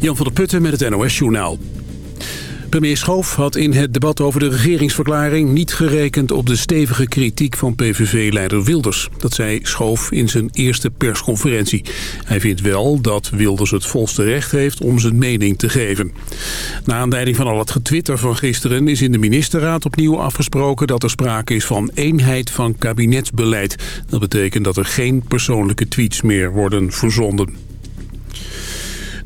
Jan van der Putten met het NOS-journaal. Premier Schoof had in het debat over de regeringsverklaring niet gerekend op de stevige kritiek van PVV-leider Wilders. Dat zei Schoof in zijn eerste persconferentie. Hij vindt wel dat Wilders het volste recht heeft om zijn mening te geven. Na aanleiding van al het getwitter van gisteren is in de ministerraad opnieuw afgesproken dat er sprake is van eenheid van kabinetsbeleid. Dat betekent dat er geen persoonlijke tweets meer worden verzonden.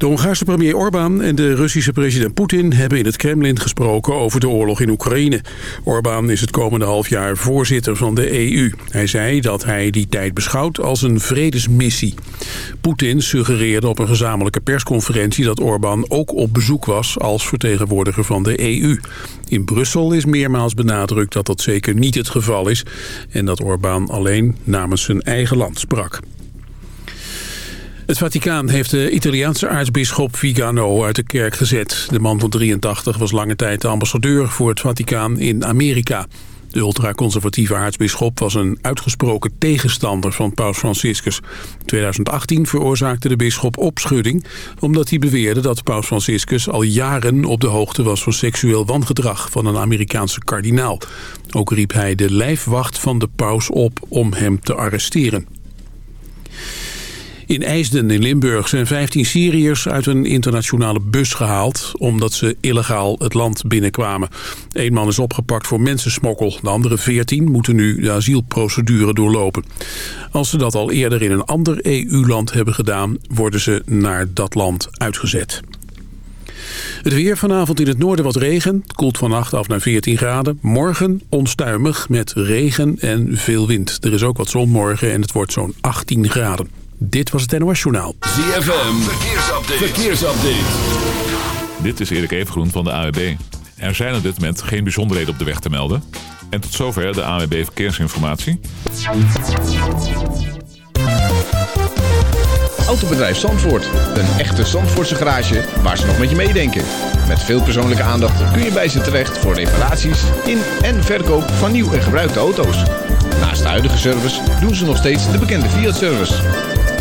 De Hongaarse premier Orbán en de Russische president Poetin hebben in het Kremlin gesproken over de oorlog in Oekraïne. Orbán is het komende half jaar voorzitter van de EU. Hij zei dat hij die tijd beschouwt als een vredesmissie. Poetin suggereerde op een gezamenlijke persconferentie dat Orbán ook op bezoek was als vertegenwoordiger van de EU. In Brussel is meermaals benadrukt dat dat zeker niet het geval is en dat Orbán alleen namens zijn eigen land sprak. Het Vaticaan heeft de Italiaanse aartsbisschop Vigano uit de kerk gezet. De man van 83 was lange tijd de ambassadeur voor het Vaticaan in Amerika. De ultraconservatieve aartsbisschop was een uitgesproken tegenstander van paus Franciscus. In 2018 veroorzaakte de bisschop opschudding... omdat hij beweerde dat paus Franciscus al jaren op de hoogte was... van seksueel wangedrag van een Amerikaanse kardinaal. Ook riep hij de lijfwacht van de paus op om hem te arresteren. In IJsden in Limburg zijn 15 Syriërs uit een internationale bus gehaald... omdat ze illegaal het land binnenkwamen. Eén man is opgepakt voor mensensmokkel. De andere 14 moeten nu de asielprocedure doorlopen. Als ze dat al eerder in een ander EU-land hebben gedaan... worden ze naar dat land uitgezet. Het weer vanavond in het noorden wat regen. Het koelt vannacht af naar 14 graden. Morgen onstuimig met regen en veel wind. Er is ook wat zon morgen en het wordt zo'n 18 graden. Dit was het NOS Journaal. ZFM, verkeersupdate. verkeersupdate. Dit is Erik Evengroen van de AWB. Er zijn op dit moment geen bijzonderheden op de weg te melden. En tot zover de AWB Verkeersinformatie. Autobedrijf Zandvoort. Een echte Zandvoortse garage waar ze nog met je meedenken. Met veel persoonlijke aandacht kun je bij ze terecht voor reparaties in en verkoop van nieuw en gebruikte auto's. Naast de huidige service doen ze nog steeds de bekende Fiat-service.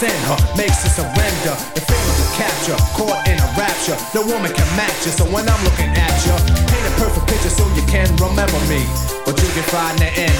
send her, makes her surrender. The fatal to capture, caught in a rapture. No woman can match you, so when I'm looking at you, paint a perfect picture so you can remember me. But you can find the end.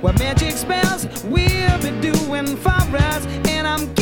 What magic spells we'll be doing for us, and I'm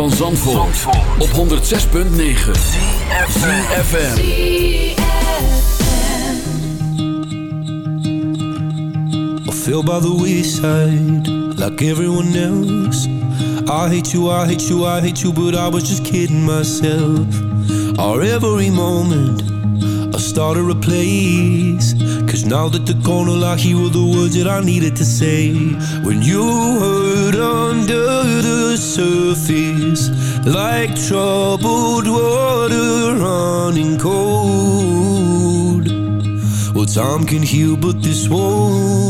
van Zandvoort, Zandvoort. op 106.9 CFFM I feel by the wayside Like everyone else. I hate you, I hate you, I hate you But I was just kidding myself. Our every moment I started a place. Cause now that the corner locked, here were the words that I needed to say. When you heard under the surface, like troubled water running cold. Well, time can heal, but this won't.